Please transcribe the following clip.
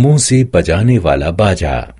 मुँह से बजाने वाला बाजा।